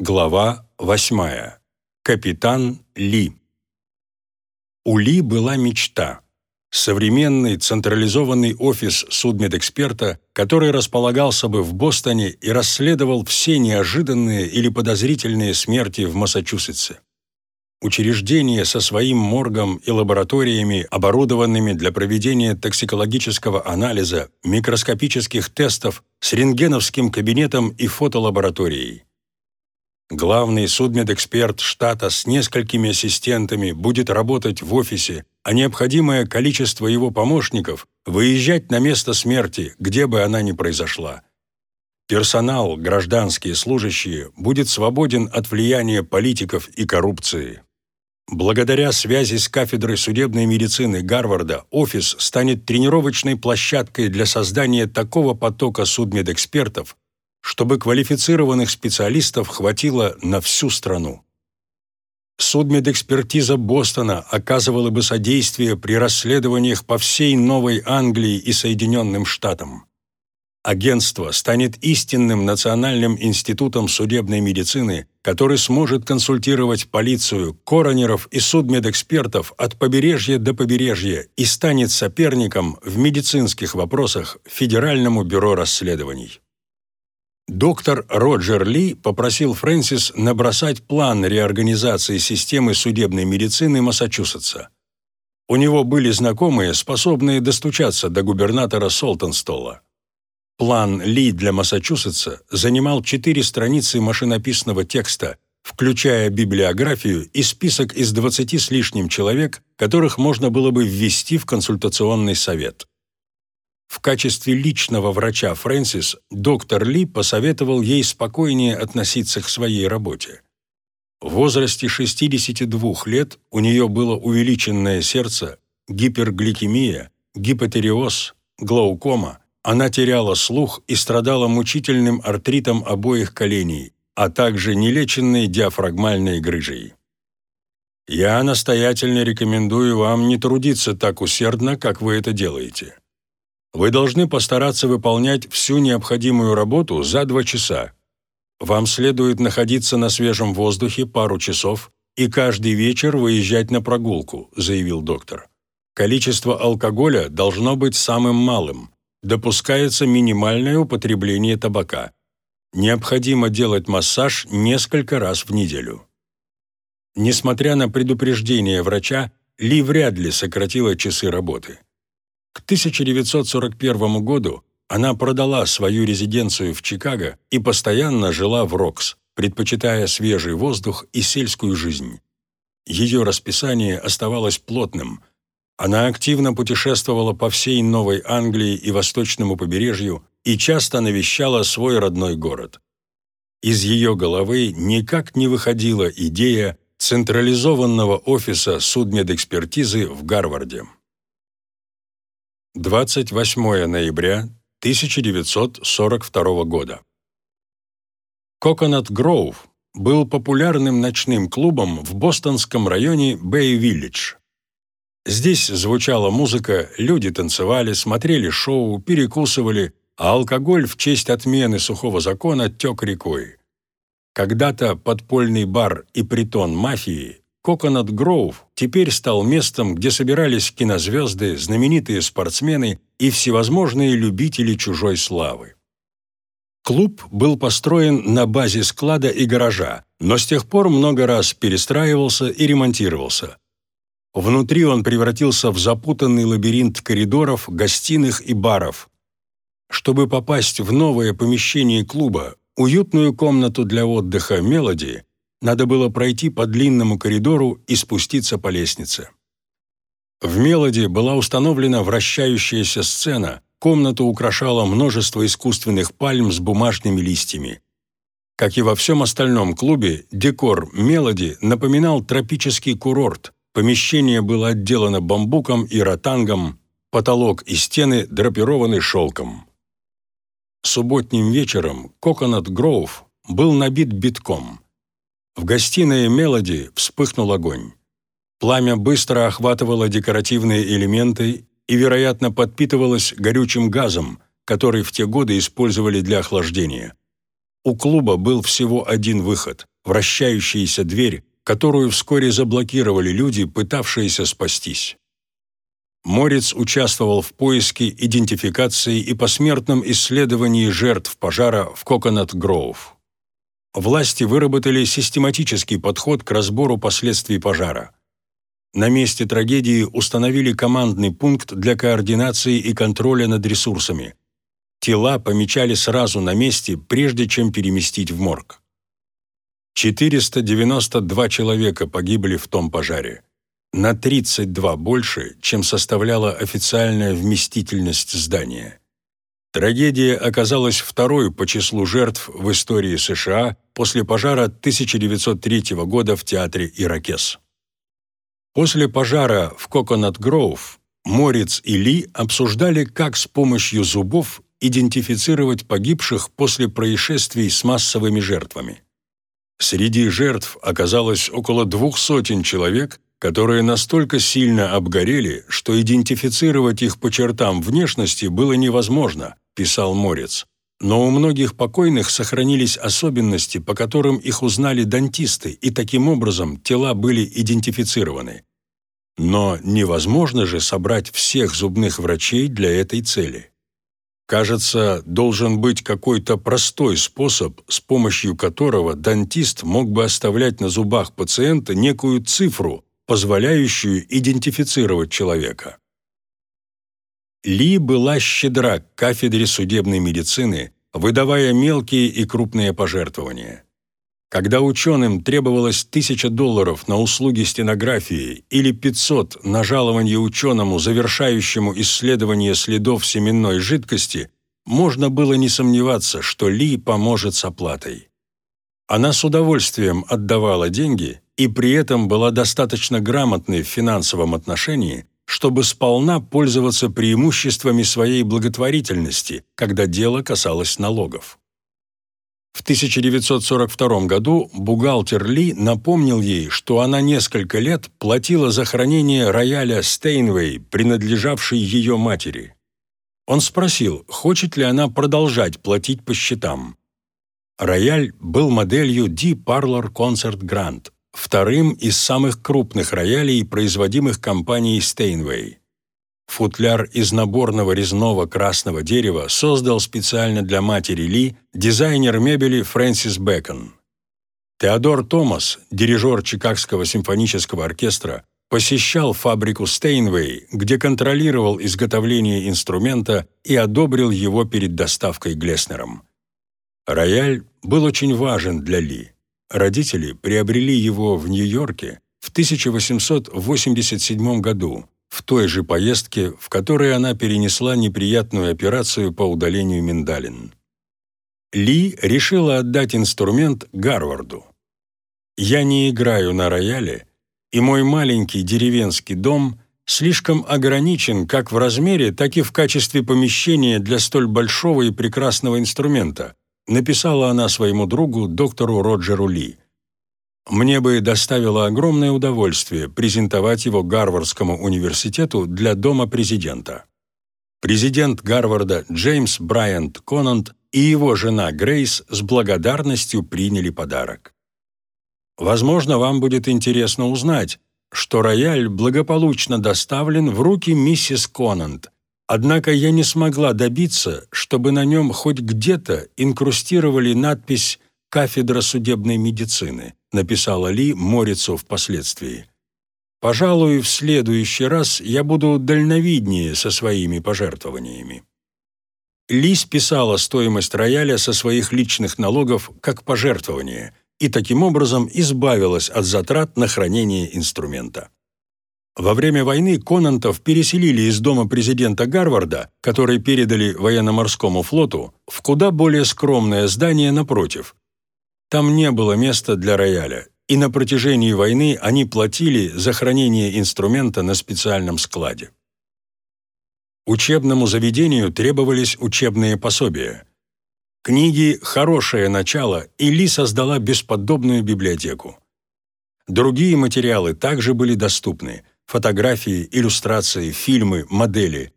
Глава 8. Капитан Ли. У Ли была мечта. Современный централизованный офис судмедэксперта, который располагался бы в Бостоне и расследовал все неожиданные или подозрительные смерти в Массачусетсе. Учреждение со своим моргом и лабораториями, оборудованными для проведения токсикологического анализа, микроскопических тестов, с рентгеновским кабинетом и фотолабораторией. Главный судмедэксперт штата с несколькими ассистентами будет работать в офисе, а необходимое количество его помощников выезжать на место смерти, где бы она ни произошла. Персонал, гражданские служащие, будет свободен от влияния политиков и коррупции. Благодаря связи с кафедрой судебной медицины Гарварда офис станет тренировочной площадкой для создания такого потока судмедэкспертов, чтобы квалифицированных специалистов хватило на всю страну. Судмедэкспертиза Бостона оказывала бы содействие при расследованиях по всей Новой Англии и Соединенным Штатам. Агентство станет истинным национальным институтом судебной медицины, который сможет консультировать полицию, коронеров и судмедэкспертов от побережья до побережья и станет соперником в медицинских вопросах Федеральному бюро расследований. Доктор Роджер Ли попросил Фрэнсис набросать план реорганизации системы судебной медицины Массачусетса. У него были знакомые, способные достучаться до губернатора Солтонстола. План Ли для Массачусетса занимал четыре страницы машинописного текста, включая библиографию и список из 20 с лишним человек, которых можно было бы ввести в консультационный совет. В качестве личного врача Фрэнсис доктор Ли посоветовал ей спокойнее относиться к своей работе. В возрасте 62 лет у нее было увеличенное сердце, гипергликемия, гипотереоз, глаукома, она теряла слух и страдала мучительным артритом обоих коленей, а также нелеченной диафрагмальной грыжей. «Я настоятельно рекомендую вам не трудиться так усердно, как вы это делаете. Вы должны постараться выполнять всю необходимую работу за два часа. Вам следует находиться на свежем воздухе пару часов и каждый вечер выезжать на прогулку, заявил доктор. Количество алкоголя должно быть самым малым. Допускается минимальное употребление табака. Необходимо делать массаж несколько раз в неделю. Несмотря на предупреждение врача, Ли вряд ли сократила часы работы. К 1941 году она продала свою резиденцию в Чикаго и постоянно жила в Рокс, предпочитая свежий воздух и сельскую жизнь. Ее расписание оставалось плотным. Она активно путешествовала по всей Новой Англии и восточному побережью и часто навещала свой родной город. Из ее головы никак не выходила идея централизованного офиса судмедэкспертизы в Гарварде. 28 ноября 1942 года. Coconut Grove был популярным ночным клубом в бостонском районе Бэй-Виллидж. Здесь звучала музыка, люди танцевали, смотрели шоу, перекусывали, а алкоголь в честь отмены сухого закона тек рекой. Когда-то подпольный бар и притон мафии Коконат Гроув теперь стал местом, где собирались кинозвезды, знаменитые спортсмены и всевозможные любители чужой славы. Клуб был построен на базе склада и гаража, но с тех пор много раз перестраивался и ремонтировался. Внутри он превратился в запутанный лабиринт коридоров, гостиных и баров. Чтобы попасть в новое помещение клуба, уютную комнату для отдыха «Мелоди», надо было пройти по длинному коридору и спуститься по лестнице. В «Мелоди» была установлена вращающаяся сцена, комнату украшало множество искусственных пальм с бумажными листьями. Как и во всем остальном клубе, декор «Мелоди» напоминал тропический курорт, помещение было отделано бамбуком и ротангом, потолок и стены драпированы шелком. Субботним вечером Коконат Гроув был набит битком – в гостиной Мелоди вспыхнул огонь. Пламя быстро охватывало декоративные элементы и, вероятно, подпитывалось горючим газом, который в те годы использовали для охлаждения. у клуба был всего один выход – вращающаяся дверь, которую вскоре заблокировали люди, пытавшиеся спастись. Морец участвовал в поиске, идентификации и посмертном исследовании жертв пожара в Коконат-Гроув. Власти выработали систематический подход к разбору последствий пожара. На месте трагедии установили командный пункт для координации и контроля над ресурсами. Тела помечали сразу на месте, прежде чем переместить в морг. 492 человека погибли в том пожаре на 32 больше, чем составляла официальная вместительность здания. Трагедия оказалась второй по числу жертв в истории США после пожара 1903 года в театре «Иракес». После пожара в Коконат-Гроув Морец и Ли обсуждали, как с помощью зубов идентифицировать погибших после происшествий с массовыми жертвами. Среди жертв оказалось около двух сотен человек, которые настолько сильно обгорели, что идентифицировать их по чертам внешности было невозможно, писал Морец. Но у многих покойных сохранились особенности, по которым их узнали дантисты, и таким образом тела были идентифицированы. Но невозможно же собрать всех зубных врачей для этой цели. Кажется, должен быть какой-то простой способ, с помощью которого дантист мог бы оставлять на зубах пациента некую цифру, позволяющую идентифицировать человека. Ли была щедра к кафедре судебной медицины, выдавая мелкие и крупные пожертвования. Когда ученым требовалось 1000 долларов на услуги стенографии или 500 на жалование ученому, завершающему исследование следов семенной жидкости, можно было не сомневаться, что Ли поможет с оплатой. Она с удовольствием отдавала деньги и при этом была достаточно грамотной в финансовом отношении, чтобы сполна пользоваться преимуществами своей благотворительности, когда дело касалось налогов. В 1942 году бухгалтер Ли напомнил ей, что она несколько лет платила за хранение рояля Стейнвей, принадлежавшей ее матери. Он спросил, хочет ли она продолжать платить по счетам. Рояль был моделью D Parlor Concert Grand, вторым из самых крупных роялей, производимых компанией Steinway. Футляр из наборного резного красного дерева создал специально для матери Ли дизайнер мебели Фрэнсис Бэкон. Теодор Томас, дирижер Чикагского симфонического оркестра, посещал фабрику Стейнвей, где контролировал изготовление инструмента и одобрил его перед доставкой Глеснером. Рояль был очень важен для Ли. Родители приобрели его в Нью-Йорке в 1887 году, в той же поездке, в которой она перенесла неприятную операцию по удалению миндалин. Ли решила отдать инструмент Гарварду. «Я не играю на рояле, и мой маленький деревенский дом слишком ограничен как в размере, так и в качестве помещения для столь большого и прекрасного инструмента», написала она своему другу, доктору Роджеру Ли. Мне бы доставило огромное удовольствие презентовать его Гарвардскому университету для Дома президента. Президент Гарварда Джеймс Брайант Конант и его жена Грейс с благодарностью приняли подарок. Возможно, вам будет интересно узнать, что рояль благополучно доставлен в руки миссис Конант – Однако я не смогла добиться, чтобы на нем хоть где-то инкрустировали надпись «Кафедра судебной медицины», написала Ли Морицу впоследствии. «Пожалуй, в следующий раз я буду дальновиднее со своими пожертвованиями». Ли списала стоимость рояля со своих личных налогов как пожертвование и таким образом избавилась от затрат на хранение инструмента. Во время войны Конантов переселили из дома президента Гарварда, который передали военно-морскому флоту, в куда более скромное здание напротив. Там не было места для рояля, и на протяжении войны они платили за хранение инструмента на специальном складе. Учебному заведению требовались учебные пособия. Книги «Хорошее начало» и Ли создала бесподобную библиотеку. Другие материалы также были доступны – фотографии, иллюстрации, фильмы, модели.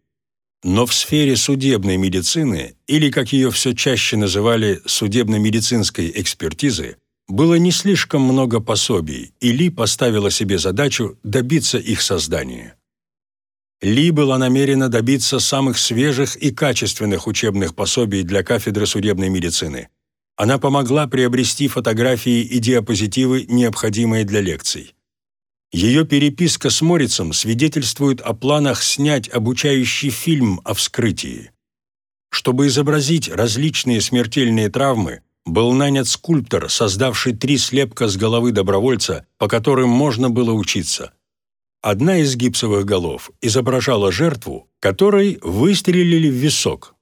но в сфере судебной медицины, или, как ее все чаще называли, судебно-медицинской экспертизы, было не слишком много пособий, и Ли поставила себе задачу добиться их создания. Ли была намерена добиться самых свежих и качественных учебных пособий для кафедры судебной медицины. Она помогла приобрести фотографии и диапозитивы, необходимые для лекций. Ее переписка с Морицем свидетельствует о планах снять обучающий фильм о вскрытии. Чтобы изобразить различные смертельные травмы, был нанят скульптор, создавший три слепка с головы добровольца, по которым можно было учиться. Одна из гипсовых голов изображала жертву, которой выстрелили в висок.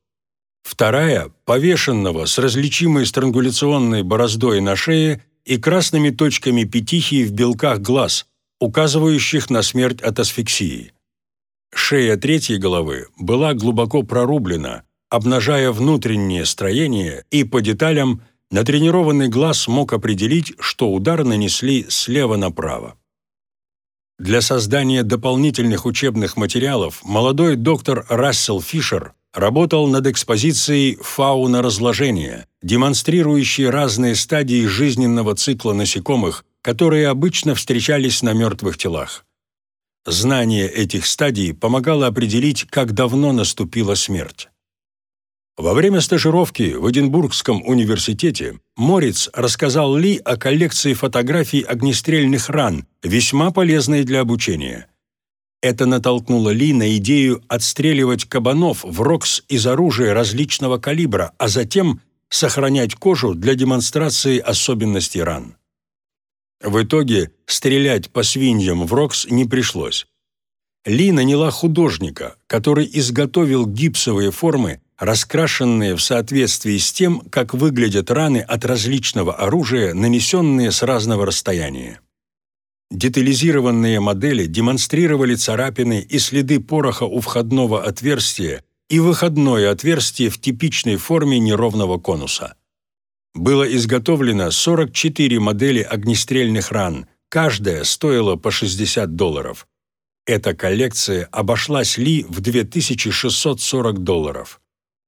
Вторая – повешенного с различимой странгуляционной бороздой на шее и красными точками петихии в белках глаз, указывающих на смерть от асфиксии. Шея третьей головы была глубоко прорублена, обнажая внутреннее строение, и по деталям натренированный глаз мог определить, что удар нанесли слева направо. Для создания дополнительных учебных материалов молодой доктор Рассел Фишер работал над экспозицией «Фауна разложения», демонстрирующей разные стадии жизненного цикла насекомых которые обычно встречались на мертвых телах. Знание этих стадий помогало определить, как давно наступила смерть. Во время стажировки в Эдинбургском университете Морец рассказал Ли о коллекции фотографий огнестрельных ран, весьма полезной для обучения. Это натолкнуло Ли на идею отстреливать кабанов в рокс из оружия различного калибра, а затем сохранять кожу для демонстрации особенностей ран. В итоге стрелять по свиньям в Рокс не пришлось. Ли наняла художника, который изготовил гипсовые формы, раскрашенные в соответствии с тем, как выглядят раны от различного оружия, нанесенные с разного расстояния. Детализированные модели демонстрировали царапины и следы пороха у входного отверстия и выходное отверстие в типичной форме неровного конуса было изготовлено 44 модели огнестрельных ран, каждая стоила по 60 долларов. Эта коллекция обошлась Ли в 2640 долларов.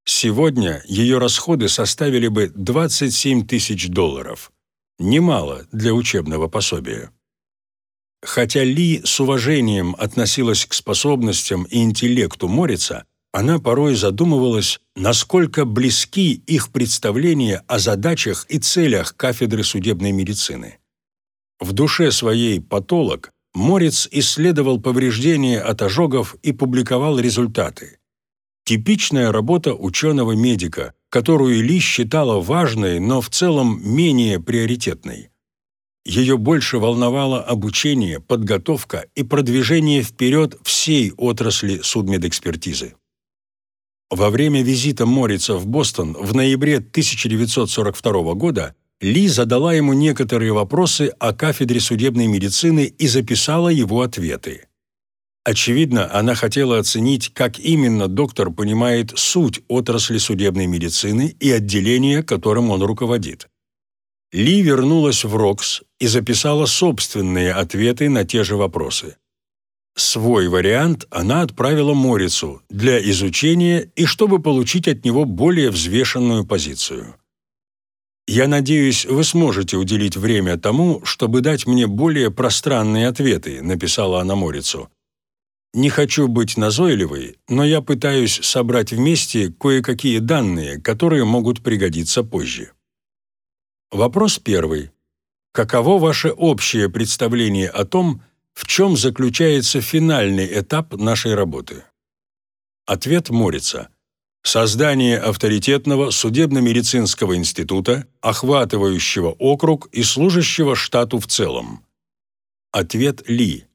Сегодня ее расходы составили бы 27 тысяч долларов. Немало для учебного пособия. Хотя Ли с уважением относилась к способностям и интеллекту Морица, она порой задумывалась, насколько близки их представления о задачах и целях кафедры судебной медицины. В душе своей патолог Морец исследовал повреждения от ожогов и публиковал результаты. Типичная работа ученого-медика, которую Ли считала важной, но в целом менее приоритетной. Ее больше волновало обучение, подготовка и продвижение вперед всей отрасли судмедэкспертизы. Во время визита Морица в Бостон в ноябре 1942 года Ли задала ему некоторые вопросы о кафедре судебной медицины и записала его ответы. Очевидно, она хотела оценить, как именно доктор понимает суть отрасли судебной медицины и отделения, которым он руководит. Ли вернулась в РОКС и записала собственные ответы на те же вопросы. Свой вариант она отправила Морицу для изучения и чтобы получить от него более взвешенную позицию. «Я надеюсь, вы сможете уделить время тому, чтобы дать мне более пространные ответы», написала она Морицу. «Не хочу быть назойливой, но я пытаюсь собрать вместе кое-какие данные, которые могут пригодиться позже». Вопрос первый. Каково ваше общее представление о том, в чем заключается финальный этап нашей работы? Ответ Морица. Создание авторитетного судебно-медицинского института, охватывающего округ и служащего штату в целом. Ответ Ли.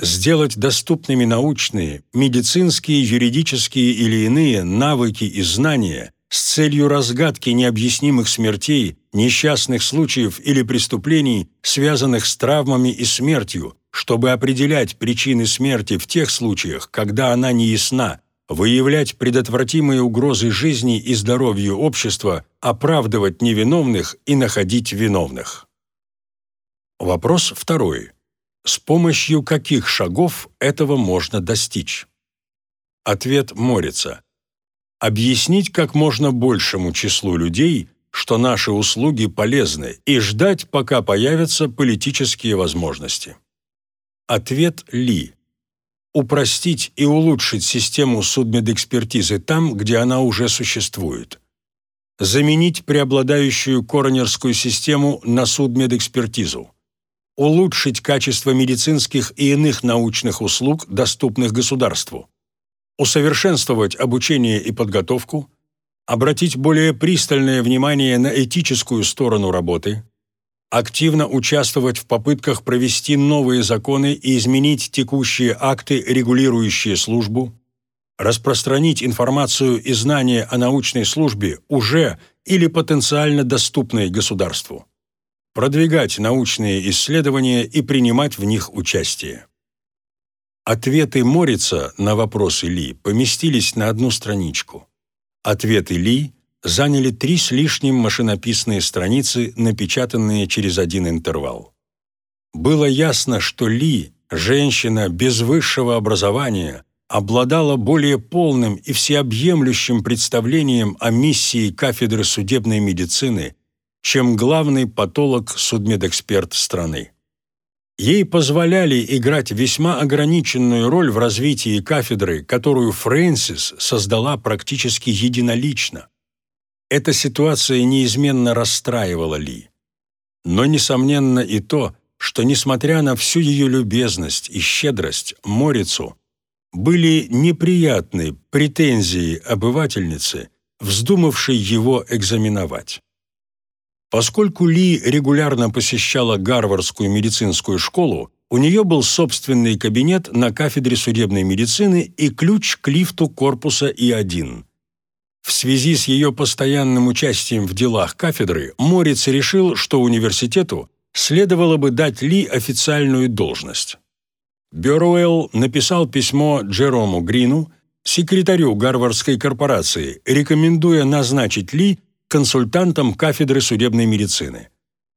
Сделать доступными научные, медицинские, юридические или иные навыки и знания с целью разгадки необъяснимых смертей, несчастных случаев или преступлений, связанных с травмами и смертью, чтобы определять причины смерти в тех случаях, когда она не ясна, выявлять предотвратимые угрозы жизни и здоровью общества, оправдывать невиновных и находить виновных. Вопрос второй. С помощью каких шагов этого можно достичь? Ответ Морица. Объяснить как можно большему числу людей, что наши услуги полезны, и ждать, пока появятся политические возможности. Ответ Ли. Упростить и улучшить систему судмедэкспертизы там, где она уже существует. Заменить преобладающую коронерскую систему на судмедэкспертизу. Улучшить качество медицинских и иных научных услуг, доступных государству. Усовершенствовать обучение и подготовку. Обратить более пристальное внимание на этическую сторону работы активно участвовать в попытках провести новые законы и изменить текущие акты, регулирующие службу, распространить информацию и знания о научной службе уже или потенциально доступной государству, продвигать научные исследования и принимать в них участие. Ответы Морица на вопросы Ли поместились на одну страничку. Ответы Ли заняли три с лишним машинописные страницы, напечатанные через один интервал. Было ясно, что Ли, женщина без высшего образования, обладала более полным и всеобъемлющим представлением о миссии кафедры судебной медицины, чем главный патолог-судмедэксперт страны. Ей позволяли играть весьма ограниченную роль в развитии кафедры, которую Фрэнсис создала практически единолично. Эта ситуация неизменно расстраивала Ли. Но, несомненно, и то, что, несмотря на всю ее любезность и щедрость, Морицу были неприятны претензии обывательницы, вздумавшей его экзаменовать. Поскольку Ли регулярно посещала Гарвардскую медицинскую школу, у нее был собственный кабинет на кафедре судебной медицины и ключ к лифту корпуса И1. В связи с ее постоянным участием в делах кафедры, Морец решил, что университету следовало бы дать Ли официальную должность. Бёруэлл написал письмо Джерому Грину, секретарю Гарвардской корпорации, рекомендуя назначить Ли консультантом кафедры судебной медицины.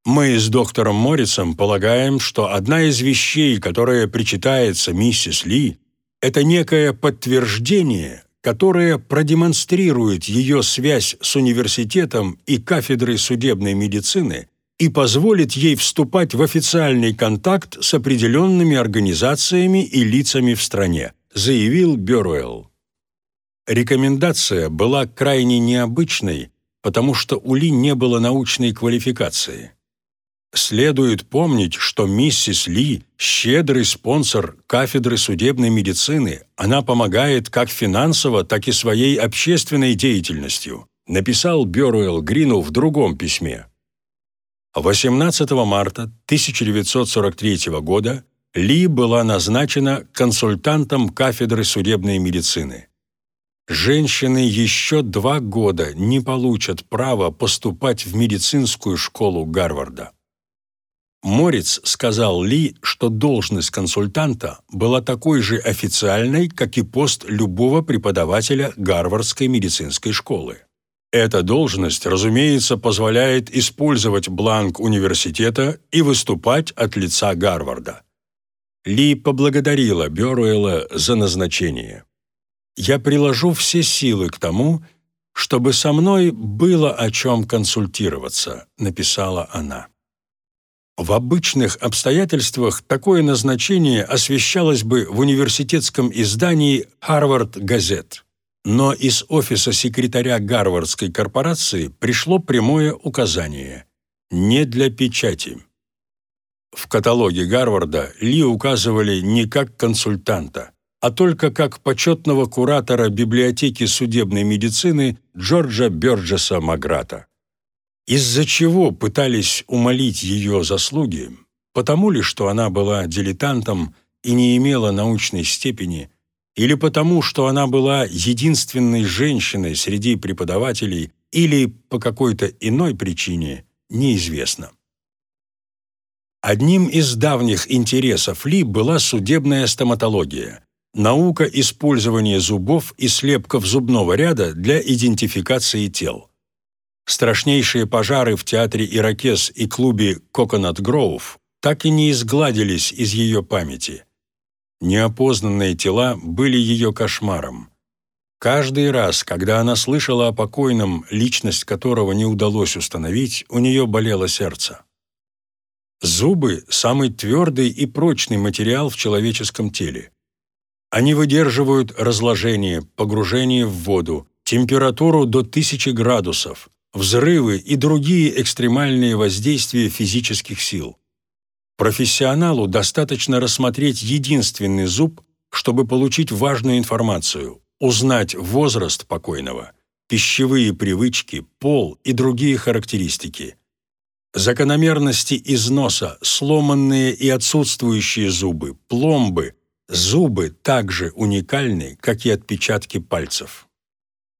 Мы с доктором Моррисом полагаем, что одна из вещей, которая причитается миссис Ли, это некое подтверждение, которая продемонстрирует ее связь с университетом и кафедрой судебной медицины и позволит ей вступать в официальный контакт с определенными организациями и лицами в стране, заявил Бёруэлл. Рекомендация была крайне необычной, потому что у Ли не было научной квалификации. Следует помнить, что миссис Ли – щедрый спонсор кафедры судебной медицины. Она помогает как финансово, так и своей общественной деятельностью, написал Бёруэлл Грину в другом письме. 18 марта 1943 года Ли была назначена консультантом кафедры судебной медицины. Женщины еще два года не получат права поступать в медицинскую школу Гарварда. Морец сказал Ли, что должность консультанта была такой же официальной, как и пост любого преподавателя Гарвардской медицинской школы. Эта должность, разумеется, позволяет использовать бланк университета и выступать от лица Гарварда. Ли поблагодарила Бёруэлла за назначение. «Я приложу все силы к тому, чтобы со мной было о чем консультироваться», написала она. В обычных обстоятельствах такое назначение освещалось бы в университетском издании «Харвард Газет». Но из офиса секретаря Гарвардской корпорации пришло прямое указание «не для печати». В каталоге Гарварда Ли указывали не как консультанта, а только как почетного куратора библиотеки судебной медицины Джорджа Бёрджеса Маграта. Из-за чего пытались умолить ее заслуги? Потому ли, что она была дилетантом и не имела научной степени, или потому, что она была единственной женщиной среди преподавателей, или по какой-то иной причине, неизвестно. Одним из давних интересов Ли была судебная стоматология, наука использования зубов и слепков зубного ряда для идентификации тел. Страшнейшие пожары в театре «Иракес» и клубе «Коконат Гроув» так и не изгладились из ее памяти. Неопознанные тела были ее кошмаром. Каждый раз, когда она слышала о покойном, личность которого не удалось установить, у нее болело сердце. Зубы – самый твердый и прочный материал в человеческом теле. Они выдерживают разложение, погружение в воду, температуру до 1000 градусов, взрывы и другие экстремальные воздействия физических сил. Профессионалу достаточно рассмотреть единственный зуб, чтобы получить важную информацию, узнать возраст покойного, пищевые привычки, пол и другие характеристики. Закономерности износа, сломанные и отсутствующие зубы, пломбы, зубы также уникальны, как и отпечатки пальцев.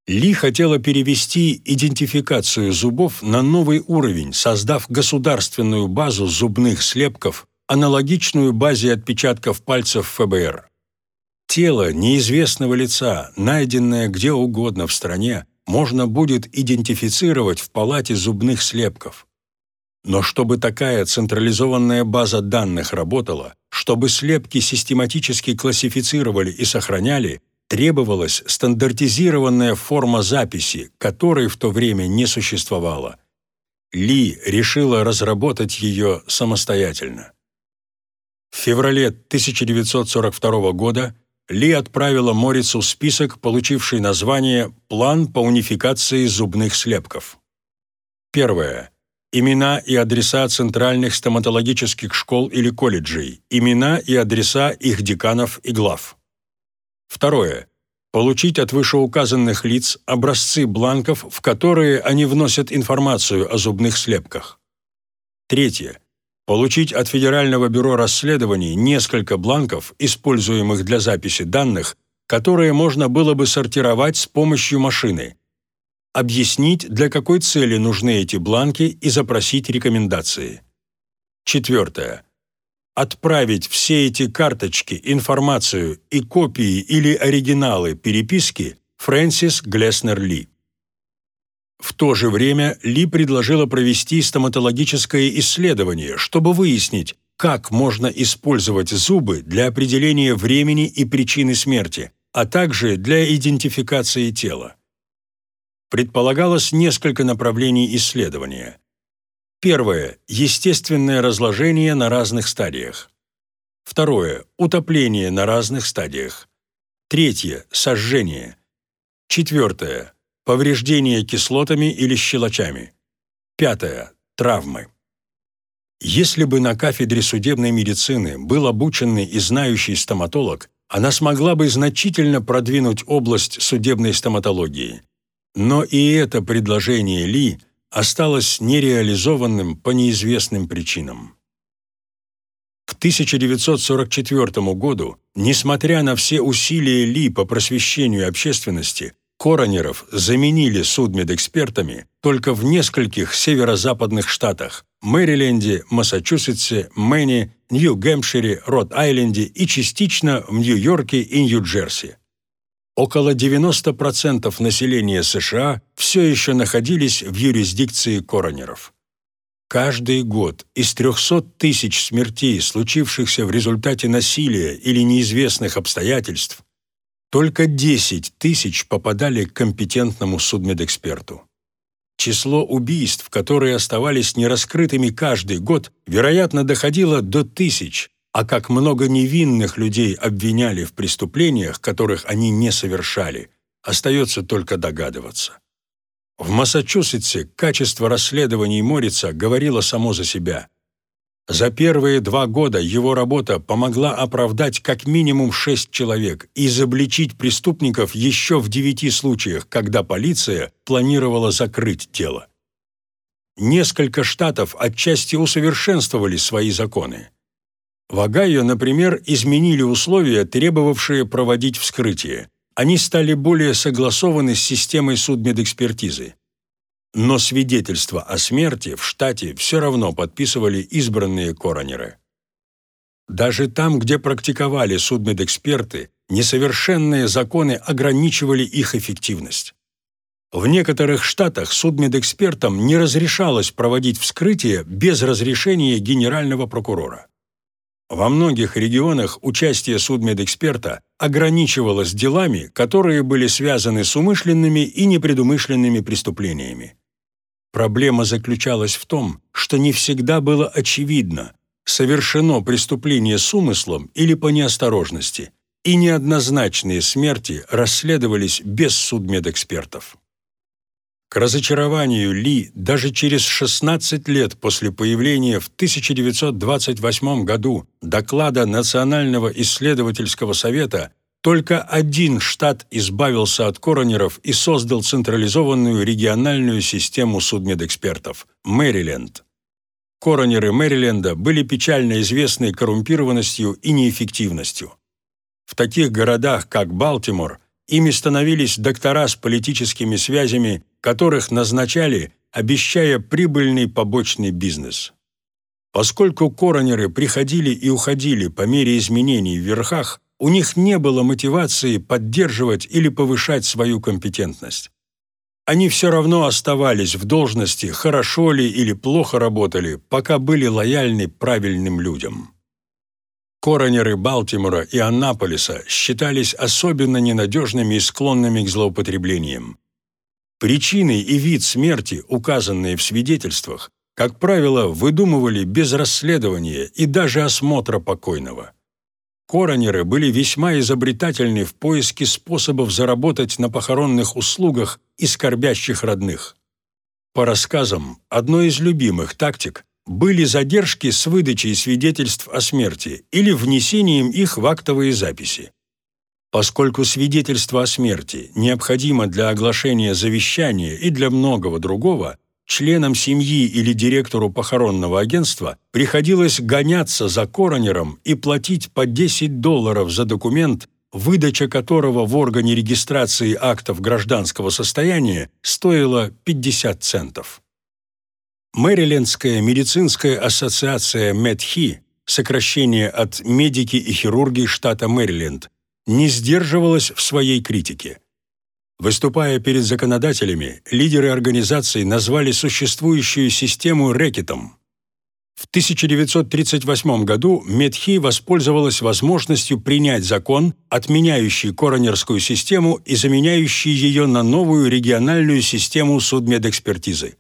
Ли хотела перевести идентификацию зубов на новый уровень, создав государственную базу зубных слепков, аналогичную базе отпечатков пальцев ФБР. Тело неизвестного лица, найденное где угодно в стране, можно будет идентифицировать в палате зубных слепков. Но чтобы такая централизованная база данных работала, чтобы слепки систематически классифицировали и сохраняли, требовалась стандартизированная форма записи, которой в то время не существовало. Ли решила разработать ее самостоятельно. В феврале 1942 года ли отправила Морицу список, получивший название «План по унификации зубных слепков». Первое. Имена и адреса центральных стоматологических школ или колледжей, имена и адреса их деканов и глав. Второе. Получить от вышеуказанных лиц образцы бланков, в которые они вносят информацию о зубных слепках. Третье получить от Федерального бюро расследований несколько бланков, используемых для записи данных, которые можно было бы сортировать с помощью машины, объяснить, для какой цели нужны эти бланки и запросить рекомендации. Четвертое. Отправить все эти карточки, информацию и копии или оригиналы переписки Фрэнсис Глеснер Ли. В то же время Ли предложила провести стоматологическое исследование, чтобы выяснить, как можно использовать зубы для определения времени и причины смерти, а также для идентификации тела. Предполагалось несколько направлений исследования. Первое – естественное разложение на разных стадиях. Второе – утопление на разных стадиях. Третье – сожжение. Четвертое – Повреждения кислотами или щелочами. Пятое. Травмы. Если бы на кафедре судебной медицины был обученный и знающий стоматолог, она смогла бы значительно продвинуть область судебной стоматологии. Но и это предложение Ли осталось нереализованным по неизвестным причинам. К 1944 году, несмотря на все усилия Ли по просвещению общественности, Коронеров заменили судмедэкспертами только в нескольких северо-западных штатах – Мэриленде, Массачусетсе, Мэне, Нью-Гэмпшире, Род-Айленде и частично в Нью-Йорке и Нью-Джерси. Около 90% населения США все еще находились в юрисдикции коронеров. Каждый год из 300 тысяч смертей, случившихся в результате насилия или неизвестных обстоятельств, только 10 тысяч попадали к компетентному судмедэксперту. Число убийств, которые оставались нераскрытыми каждый год, вероятно, доходило до тысяч, а как много невинных людей обвиняли в преступлениях, которых они не совершали, остается только догадываться. В Массачусетсе качество расследований Морица говорило само за себя. За первые два года его работа помогла оправдать как минимум шесть человек и изобличить преступников еще в девяти случаях, когда полиция планировала закрыть тело. Несколько штатов отчасти усовершенствовали свои законы. В Огайо, например, изменили условия, требовавшие проводить вскрытие. Они стали более согласованы с системой судмедэкспертизы но свидетельство о смерти в штате все равно подписывали избранные коронеры. Даже там, где практиковали судмедэксперты, несовершенные законы ограничивали их эффективность. В некоторых штатах судмедэкспертам не разрешалось проводить вскрытие без разрешения генерального прокурора. Во многих регионах участие судмедэксперта ограничивалось делами, которые были связаны с умышленными и непредумышленными преступлениями. Проблема заключалась в том, что не всегда было очевидно, совершено преступление с умыслом или по неосторожности, и неоднозначные смерти расследовались без судмедэкспертов. К разочарованию Ли даже через 16 лет после появления в 1928 году доклада Национального исследовательского совета только один штат избавился от коронеров и создал централизованную региональную систему судмедэкспертов – Мэриленд. Коронеры Мэриленда были печально известны коррумпированностью и неэффективностью. В таких городах, как Балтимор, ими становились доктора с политическими связями, которых назначали, обещая прибыльный побочный бизнес. Поскольку коронеры приходили и уходили по мере изменений в верхах, у них не было мотивации поддерживать или повышать свою компетентность. Они все равно оставались в должности, хорошо ли или плохо работали, пока были лояльны правильным людям. Коронеры Балтимора и Аннаполиса считались особенно ненадежными и склонными к злоупотреблениям. Причины и вид смерти, указанные в свидетельствах, как правило, выдумывали без расследования и даже осмотра покойного. Коронеры были весьма изобретательны в поиске способов заработать на похоронных услугах и скорбящих родных. По рассказам, одной из любимых тактик были задержки с выдачей свидетельств о смерти или внесением их в актовые записи. Поскольку свидетельство о смерти необходимо для оглашения завещания и для многого другого, членам семьи или директору похоронного агентства приходилось гоняться за коронером и платить по 10 долларов за документ, выдача которого в органе регистрации актов гражданского состояния стоила 50 центов. Мэрилендская медицинская ассоциация МедХи, сокращение от «Медики и хирурги штата Мэриленд», не сдерживалась в своей критике – Выступая перед законодателями, лидеры организации назвали существующую систему рэкетом. В 1938 году Медхи воспользовалась возможностью принять закон, отменяющий коронерскую систему и заменяющий ее на новую региональную систему судмедэкспертизы.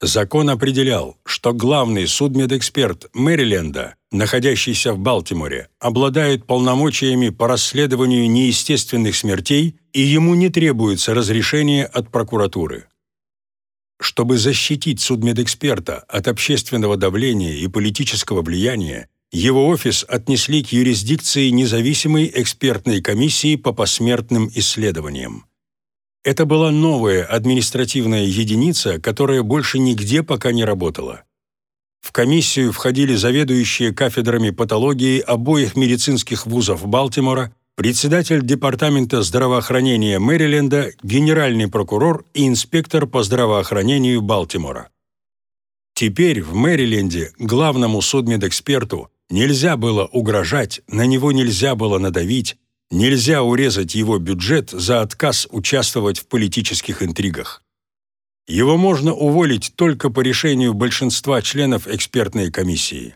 Закон определял, что главный судмедэксперт Мэриленда, находящийся в Балтиморе, обладает полномочиями по расследованию неестественных смертей и ему не требуется разрешение от прокуратуры. Чтобы защитить судмедэксперта от общественного давления и политического влияния, его офис отнесли к юрисдикции независимой экспертной комиссии по посмертным исследованиям. Это была новая административная единица, которая больше нигде пока не работала. В комиссию входили заведующие кафедрами патологии обоих медицинских вузов Балтимора, председатель Департамента здравоохранения Мэриленда, генеральный прокурор и инспектор по здравоохранению Балтимора. Теперь в Мэриленде главному судмедэксперту нельзя было угрожать, на него нельзя было надавить, Нельзя урезать его бюджет за отказ участвовать в политических интригах. Его можно уволить только по решению большинства членов экспертной комиссии.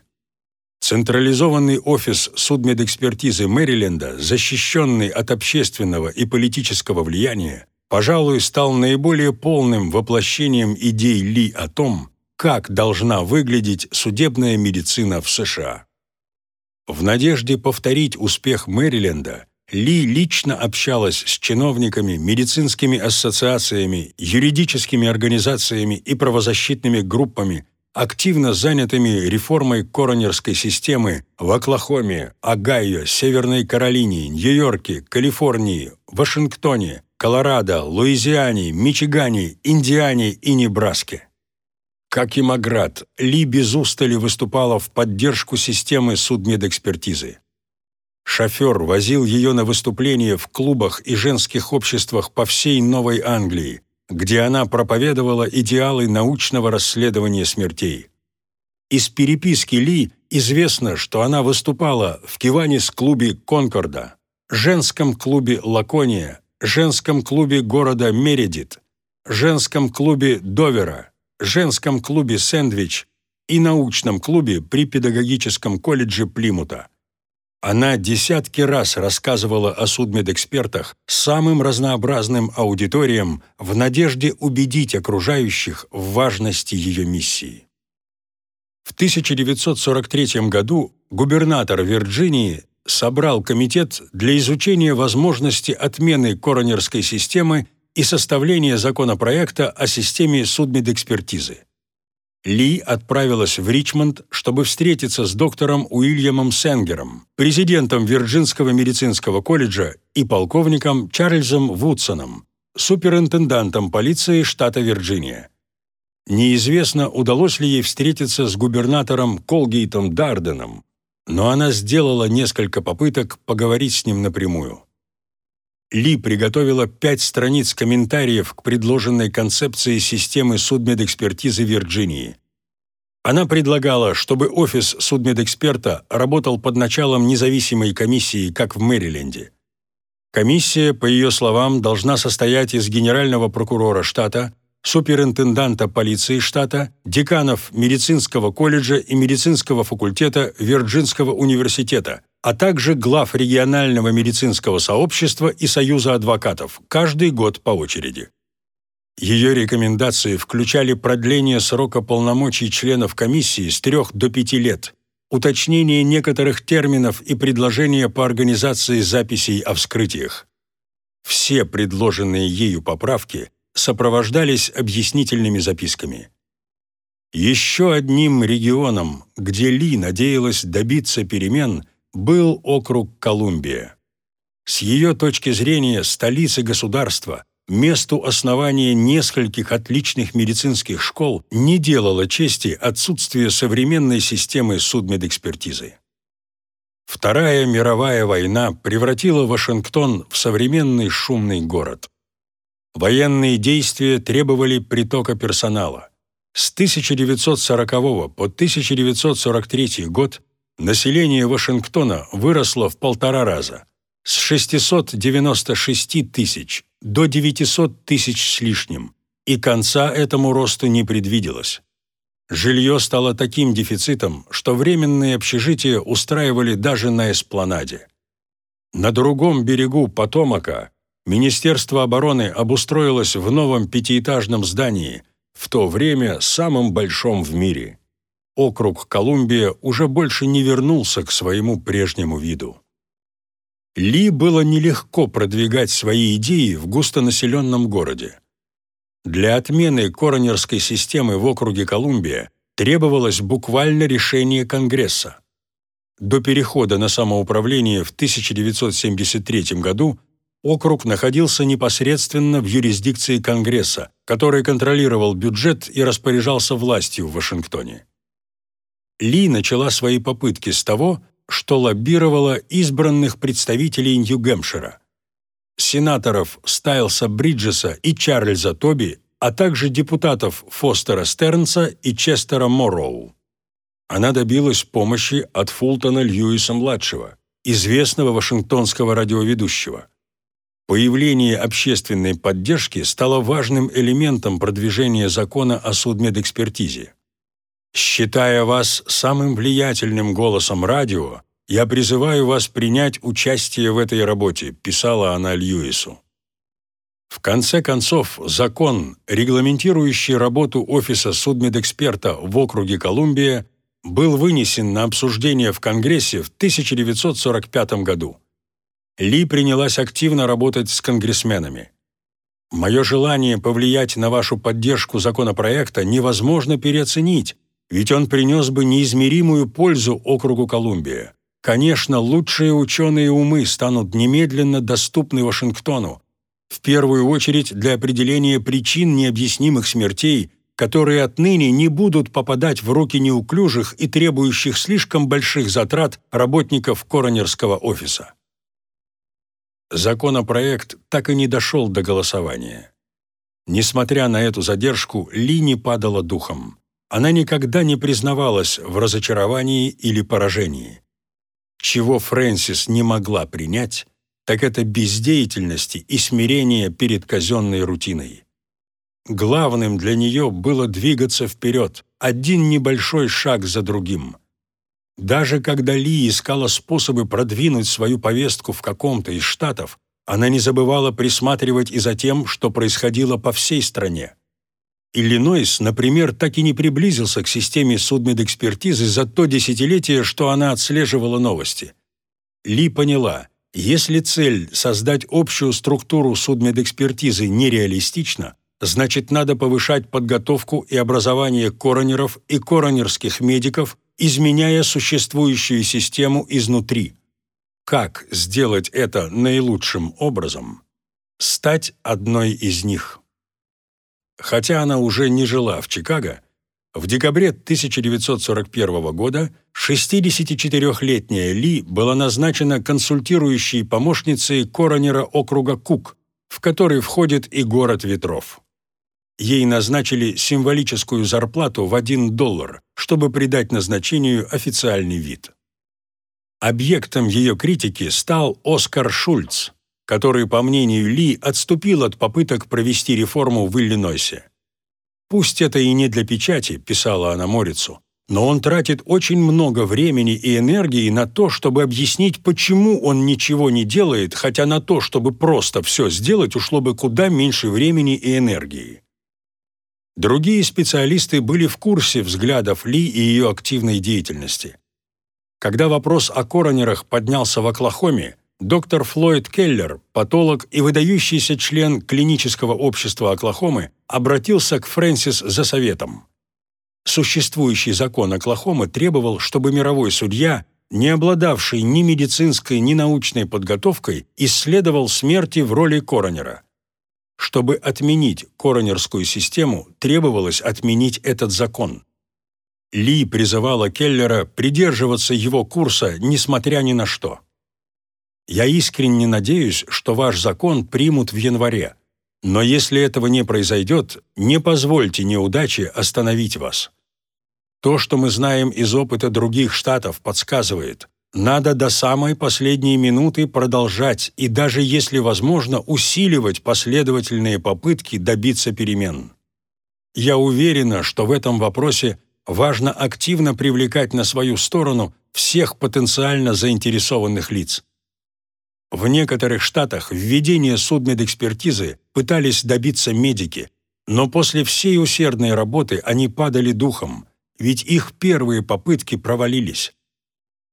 Централизованный офис судмедэкспертизы Мэриленда, защищенный от общественного и политического влияния, пожалуй, стал наиболее полным воплощением идей Ли о том, как должна выглядеть судебная медицина в США. В надежде повторить успех Мэриленда ли лично общалась с чиновниками, медицинскими ассоциациями, юридическими организациями и правозащитными группами, активно занятыми реформой коронерской системы в Оклахоме, Огайо, Северной Каролине, Нью-Йорке, Калифорнии, Вашингтоне, Колорадо, Луизиане, Мичигане, Индиане и Небраске. Как и Маград, Ли без устали выступала в поддержку системы судмедэкспертизы. Шофер возил ее на выступления в клубах и женских обществах по всей Новой Англии, где она проповедовала идеалы научного расследования смертей. Из переписки Ли известно, что она выступала в Киванис-клубе «Конкорда», женском клубе «Лакония», женском клубе города Мередит, женском клубе «Довера», женском клубе «Сэндвич», и научном клубе при педагогическом колледже Плимута. Она десятки раз рассказывала о судмедэкспертах самым разнообразным аудиториям в надежде убедить окружающих в важности ее миссии. В 1943 году губернатор Вирджинии собрал комитет для изучения возможности отмены коронерской системы и составления законопроекта о системе судмедэкспертизы. Ли отправилась в Ричмонд, чтобы встретиться с доктором Уильямом Сенгером, президентом Вирджинского медицинского колледжа и полковником Чарльзом Вудсоном, суперинтендантом полиции штата Вирджиния. Неизвестно, удалось ли ей встретиться с губернатором Колгейтом Дарденом, но она сделала несколько попыток поговорить с ним напрямую. Ли приготовила пять страниц комментариев к предложенной концепции системы судмедэкспертизы Вирджинии. Она предлагала, чтобы офис судмедэксперта работал под началом независимой комиссии, как в Мэриленде. Комиссия, по ее словам, должна состоять из генерального прокурора штата, суперинтенданта полиции штата, деканов медицинского колледжа и медицинского факультета Вирджинского университета, а также глав регионального медицинского сообщества и союза адвокатов, каждый год по очереди. Ее рекомендации включали продление срока полномочий членов комиссии с трех до пяти лет, уточнение некоторых терминов и предложения по организации записей о вскрытиях. Все предложенные ею поправки сопровождались объяснительными записками. Еще одним регионом, где Ли надеялась добиться перемен – был округ Колумбия. С ее точки зрения столицы государства, месту основания нескольких отличных медицинских школ не делало чести отсутствие современной системы судмедэкспертизы. Вторая мировая война превратила Вашингтон в современный шумный город. Военные действия требовали притока персонала. С 1940 по 1943 год население Вашингтона выросло в полтора раза с 696 тысяч до 900 тысяч с лишним, и конца этому росту не предвиделось. Жилье стало таким дефицитом, что временные общежития устраивали даже на эспланаде. На другом берегу Потомака Министерство обороны обустроилось в новом пятиэтажном здании, в то время самом большом в мире – округ Колумбия уже больше не вернулся к своему прежнему виду. Ли было нелегко продвигать свои идеи в густонаселенном городе. Для отмены коронерской системы в округе Колумбия требовалось буквально решение Конгресса. До перехода на самоуправление в 1973 году округ находился непосредственно в юрисдикции Конгресса, который контролировал бюджет и распоряжался властью в Вашингтоне. Ли начала свои попытки с того, что лоббировала избранных представителей Нью-Гэмпшира, сенаторов Стайлса Бриджеса и Чарльза Тоби, а также депутатов Фостера Стернса и Честера Морроу. Она добилась помощи от Фултона Льюиса-младшего, известного вашингтонского радиоведущего. Появление общественной поддержки стало важным элементом продвижения закона о судмедэкспертизе. Считая вас самым влиятельным голосом радио, я призываю вас принять участие в этой работе», писала она Льюису. В конце концов, закон, регламентирующий работу Офиса судмедэксперта в округе Колумбия, был вынесен на обсуждение в Конгрессе в 1945 году. Ли принялась активно работать с конгрессменами. «Мое желание повлиять на вашу поддержку законопроекта невозможно переоценить», ведь он принес бы неизмеримую пользу округу Колумбия. Конечно, лучшие ученые умы станут немедленно доступны Вашингтону, в первую очередь для определения причин необъяснимых смертей, которые отныне не будут попадать в руки неуклюжих и требующих слишком больших затрат работников коронерского офиса. Законопроект так и не дошел до голосования. Несмотря на эту задержку, Ли не падала духом она никогда не признавалась в разочаровании или поражении. Чего Фрэнсис не могла принять, так это бездеятельности и смирения перед казенной рутиной. главным для нее было двигаться вперед, один небольшой шаг за другим. Даже когда Ли искала способы продвинуть свою повестку в каком-то из штатов, она не забывала присматривать и за тем, что происходило по всей стране. Иллинойс, например, так и не приблизился к системе судмедэкспертизы за то десятилетие, что она отслеживала новости. Ли поняла, если цель создать общую структуру судмедэкспертизы нереалистична, значит, надо повышать подготовку и образование коронеров и коронерских медиков, изменяя существующую систему изнутри. Как сделать это наилучшим образом? Стать одной из них. Хотя она уже не жила в Чикаго, в декабре 1941 года 64-летняя Ли была назначена консультирующей помощницей коронера округа Кук, в который входит и город ветров. Ей назначили символическую зарплату в 1 доллар, чтобы придать назначению официальный вид. Объектом ее критики стал Оскар Шульц, который, по мнению Ли, отступил от попыток провести реформу в Иллинойсе. «Пусть это и не для печати», — писала она Морицу, но он тратит очень много времени и энергии на то, чтобы объяснить, почему он ничего не делает, хотя на то, чтобы просто все сделать, ушло бы куда меньше времени и энергии. Другие специалисты были в курсе взглядов Ли и ее активной деятельности. Когда вопрос о коронерах поднялся в Оклахоме, доктор Флойд Келлер, патолог и выдающийся член клинического общества Оклахомы, обратился к Фрэнсис за советом. Существующий закон Оклахомы требовал, чтобы мировой судья, не обладавший ни медицинской, ни научной подготовкой, исследовал смерти в роли коронера. Чтобы отменить коронерскую систему, требовалось отменить этот закон. Ли призывала Келлера придерживаться его курса, несмотря ни на что. Я искренне надеюсь, что ваш закон примут в январе. Но если этого не произойдет, не позвольте неудаче остановить вас. То, что мы знаем из опыта других штатов, подсказывает, надо до самой последней минуты продолжать и даже если возможно усиливать последовательные попытки добиться перемен. Я уверена, что в этом вопросе важно активно привлекать на свою сторону всех потенциально заинтересованных лиц. В некоторых штатах введение судмедэкспертизы пытались добиться медики, но после всей усердной работы они падали духом, ведь их первые попытки провалились.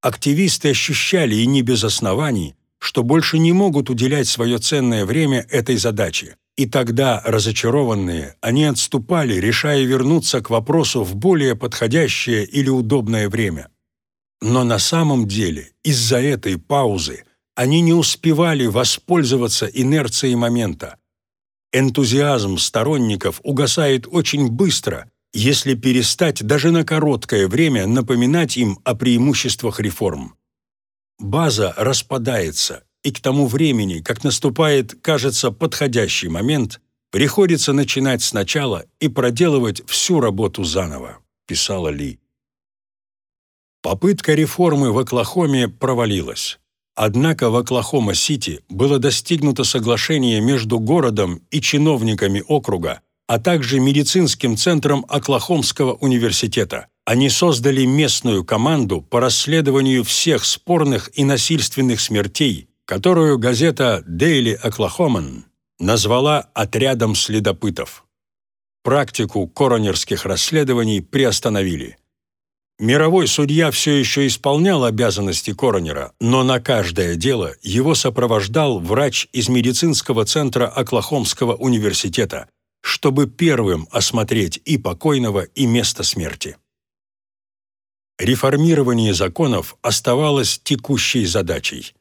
Активисты ощущали, и не без оснований, что больше не могут уделять свое ценное время этой задаче. И тогда, разочарованные, они отступали, решая вернуться к вопросу в более подходящее или удобное время. Но на самом деле из-за этой паузы они не успевали воспользоваться инерцией момента. Энтузиазм сторонников угасает очень быстро, если перестать даже на короткое время напоминать им о преимуществах реформ. База распадается, и к тому времени, как наступает, кажется, подходящий момент, приходится начинать сначала и проделывать всю работу заново, писала Ли. Попытка реформы в Оклахоме провалилась. Однако в Оклахома-Сити было достигнуто соглашение между городом и чиновниками округа, а также медицинским центром Оклахомского университета. Они создали местную команду по расследованию всех спорных и насильственных смертей, которую газета Daily Oklahoman назвала «отрядом следопытов». Практику коронерских расследований приостановили. Мировой судья все еще исполнял обязанности коронера, но на каждое дело его сопровождал врач из медицинского центра Оклахомского университета, чтобы первым осмотреть и покойного, и место смерти. Реформирование законов оставалось текущей задачей.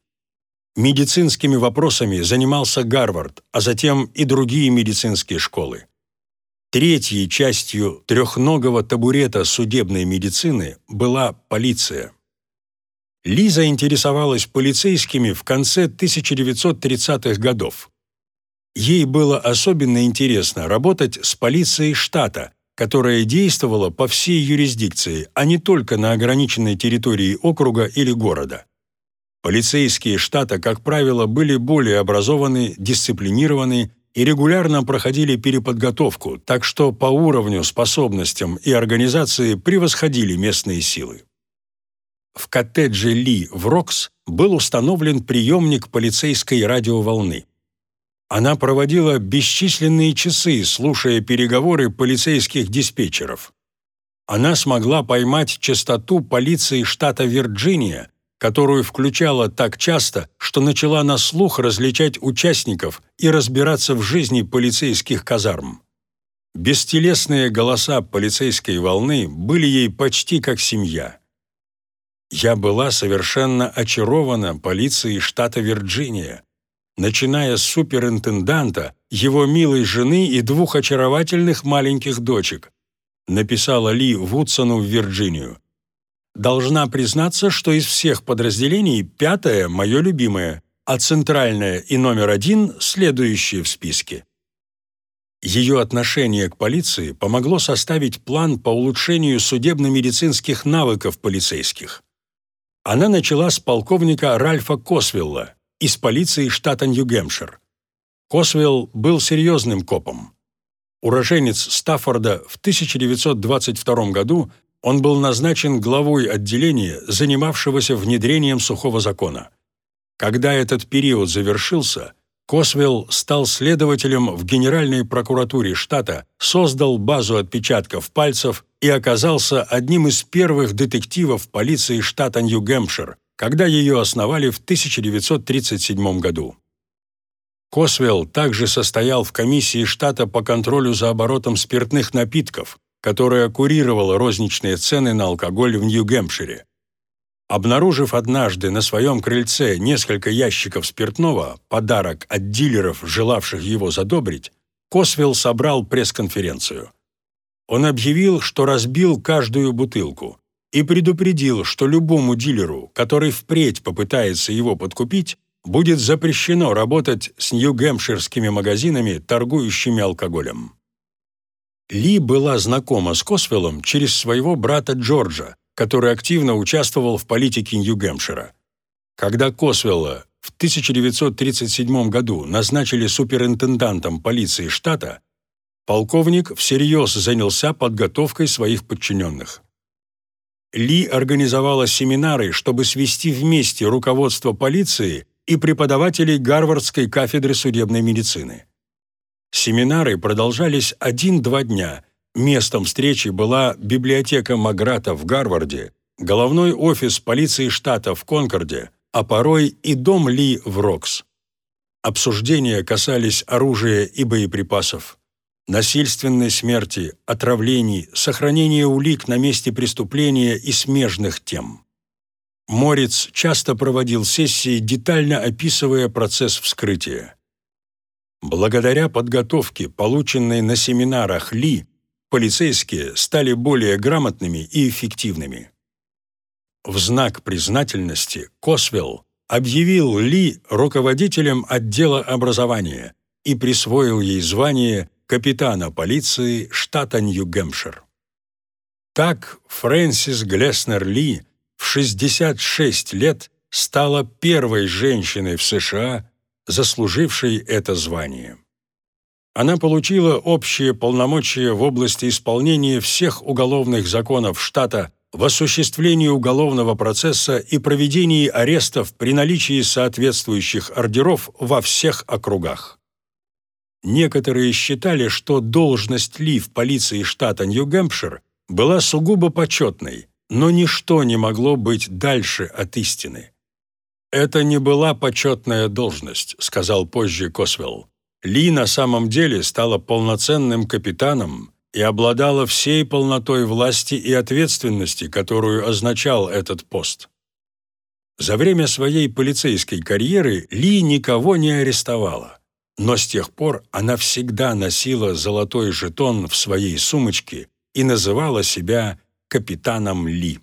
Медицинскими вопросами занимался Гарвард, а затем и другие медицинские школы. Третьей частью трехногого табурета судебной медицины была полиция. Лиза интересовалась полицейскими в конце 1930-х годов. Ей было особенно интересно работать с полицией штата, которая действовала по всей юрисдикции, а не только на ограниченной территории округа или города. Полицейские штата, как правило, были более образованы, дисциплинированы и регулярно проходили переподготовку, так что по уровню, способностям и организации превосходили местные силы. В коттедже Ли в Рокс был установлен приемник полицейской радиоволны. Она проводила бесчисленные часы, слушая переговоры полицейских диспетчеров. Она смогла поймать частоту полиции штата Вирджиния, которую включала так часто, что начала на слух различать участников и разбираться в жизни полицейских казарм. Бестелесные голоса полицейской волны были ей почти как семья. Я была совершенно очарована полицией штата Вирджиния, начиная с суперинтенданта, его милой жены и двух очаровательных маленьких дочек, написала Ли Вудсону в Вирджинию. Должна признаться, что из всех подразделений пятое – мое любимое, а центральное и номер один – следующие в списке. Ее отношение к полиции помогло составить план по улучшению судебно-медицинских навыков полицейских. Она начала с полковника Ральфа Косвилла из полиции штата Нью-Гэмпшир. Косвилл был серьезным копом. Уроженец Стаффорда в 1922 году он был назначен главой отделения, занимавшегося внедрением сухого закона. Когда этот период завершился, Косвелл стал следователем в Генеральной прокуратуре штата, создал базу отпечатков пальцев и оказался одним из первых детективов полиции штата Нью-Гэмпшир, когда ее основали в 1937 году. Косвелл также состоял в комиссии штата по контролю за оборотом спиртных напитков, которая курировала розничные цены на алкоголь в Нью-Гэмпшире. Обнаружив однажды на своем крыльце несколько ящиков спиртного, подарок от дилеров, желавших его задобрить, Косвелл собрал пресс-конференцию. Он объявил, что разбил каждую бутылку и предупредил, что любому дилеру, который впредь попытается его подкупить, будет запрещено работать с нью-гэмпширскими магазинами, торгующими алкоголем. Ли была знакома с Косвеллом через своего брата Джорджа, который активно участвовал в политике Нью-Гэмпшира. Когда Косвелла в 1937 году назначили суперинтендантом полиции штата, полковник всерьез занялся подготовкой своих подчиненных. Ли организовала семинары, чтобы свести вместе руководство полиции и преподавателей Гарвардской кафедры судебной медицины. Семинары продолжались один-два дня – Местом встречи была библиотека Маграта в Гарварде, головной офис полиции штата в Конкорде, а порой и дом Ли в Рокс. Обсуждения касались оружия и боеприпасов, насильственной смерти, отравлений, сохранения улик на месте преступления и смежных тем. Морец часто проводил сессии, детально описывая процесс вскрытия. Благодаря подготовке, полученной на семинарах Ли, полицейские стали более грамотными и эффективными. В знак признательности Косвелл объявил Ли руководителем отдела образования и присвоил ей звание капитана полиции штата Нью-Гэмпшир. Так Фрэнсис Глеснер Ли в 66 лет стала первой женщиной в США, заслужившей это звание. Она получила общие полномочия в области исполнения всех уголовных законов штата в осуществлении уголовного процесса и проведении арестов при наличии соответствующих ордеров во всех округах. Некоторые считали, что должность Ли в полиции штата Нью-Гэмпшир была сугубо почетной, но ничто не могло быть дальше от истины. «Это не была почетная должность», — сказал позже Косвелл. Ли на самом деле стала полноценным капитаном и обладала всей полнотой власти и ответственности, которую означал этот пост. За время своей полицейской карьеры Ли никого не арестовала, но с тех пор она всегда носила золотой жетон в своей сумочке и называла себя капитаном Ли.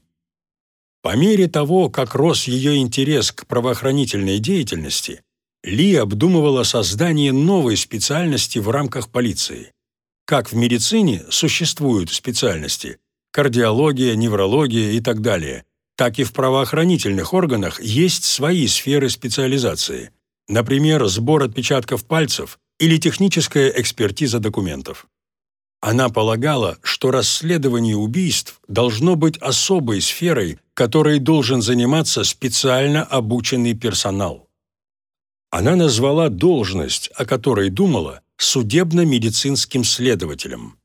По мере того, как рос ее интерес к правоохранительной деятельности, ли обдумывала создание новой специальности в рамках полиции. Как в медицине существуют специальности – кардиология, неврология и так далее, так и в правоохранительных органах есть свои сферы специализации. Например, сбор отпечатков пальцев или техническая экспертиза документов. Она полагала, что расследование убийств должно быть особой сферой, которой должен заниматься специально обученный персонал. Она назвала должность, о которой думала, судебно-медицинским следователем.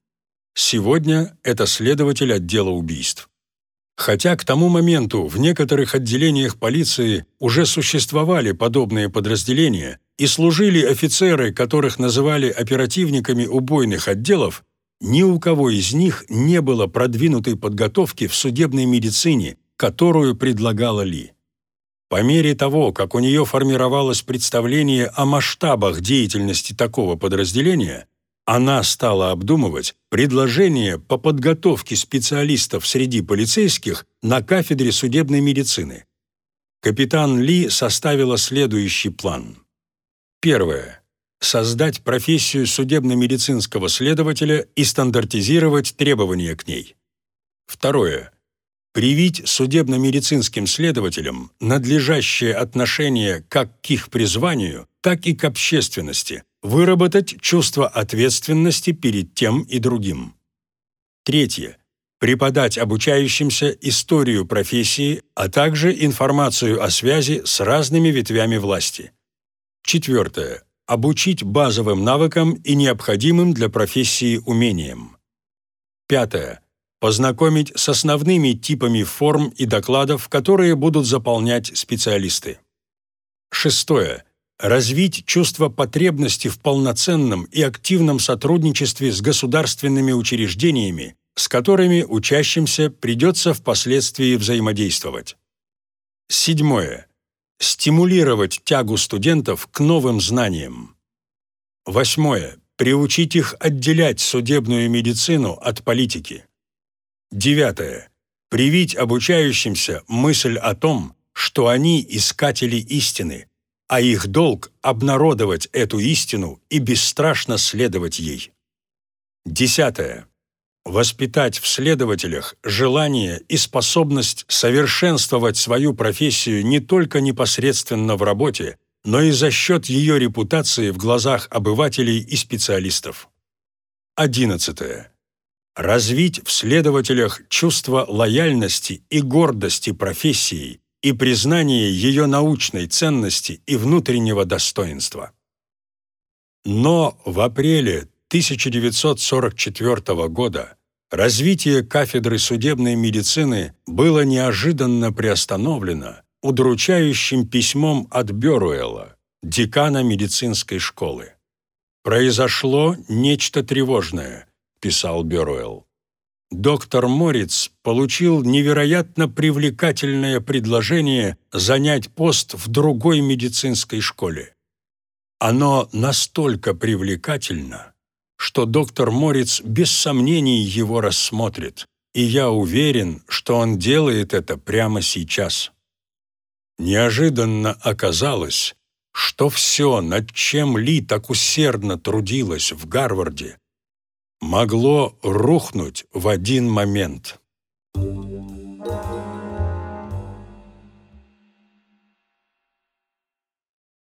Сегодня это следователь отдела убийств. Хотя к тому моменту в некоторых отделениях полиции уже существовали подобные подразделения и служили офицеры, которых называли оперативниками убойных отделов, ни у кого из них не было продвинутой подготовки в судебной медицине, которую предлагала Ли. По мере того, как у нее формировалось представление о масштабах деятельности такого подразделения, она стала обдумывать предложение по подготовке специалистов среди полицейских на кафедре судебной медицины. Капитан Ли составила следующий план. Первое. Создать профессию судебно-медицинского следователя и стандартизировать требования к ней. Второе привить судебно-медицинским следователям надлежащее отношение как к их призванию, так и к общественности, выработать чувство ответственности перед тем и другим. Третье. Преподать обучающимся историю профессии, а также информацию о связи с разными ветвями власти. Четвертое. Обучить базовым навыкам и необходимым для профессии умениям. Пятое познакомить с основными типами форм и докладов, которые будут заполнять специалисты. Шестое. Развить чувство потребности в полноценном и активном сотрудничестве с государственными учреждениями, с которыми учащимся придется впоследствии взаимодействовать. Седьмое. Стимулировать тягу студентов к новым знаниям. Восьмое. Приучить их отделять судебную медицину от политики. Девятое. Привить обучающимся мысль о том, что они искатели истины, а их долг – обнародовать эту истину и бесстрашно следовать ей. Десятое. Воспитать в следователях желание и способность совершенствовать свою профессию не только непосредственно в работе, но и за счет ее репутации в глазах обывателей и специалистов. Одиннадцатое развить в следователях чувство лояльности и гордости профессией и признание ее научной ценности и внутреннего достоинства. Но в апреле 1944 года развитие кафедры судебной медицины было неожиданно приостановлено удручающим письмом от Бёруэлла, декана медицинской школы. Произошло нечто тревожное – писал Бюруэлл. Доктор Мориц получил невероятно привлекательное предложение занять пост в другой медицинской школе. Оно настолько привлекательно, что доктор Мориц без сомнений его рассмотрит, и я уверен, что он делает это прямо сейчас. Неожиданно оказалось, что все, над чем Ли так усердно трудилась в Гарварде, могло рухнуть в один момент. Thank you.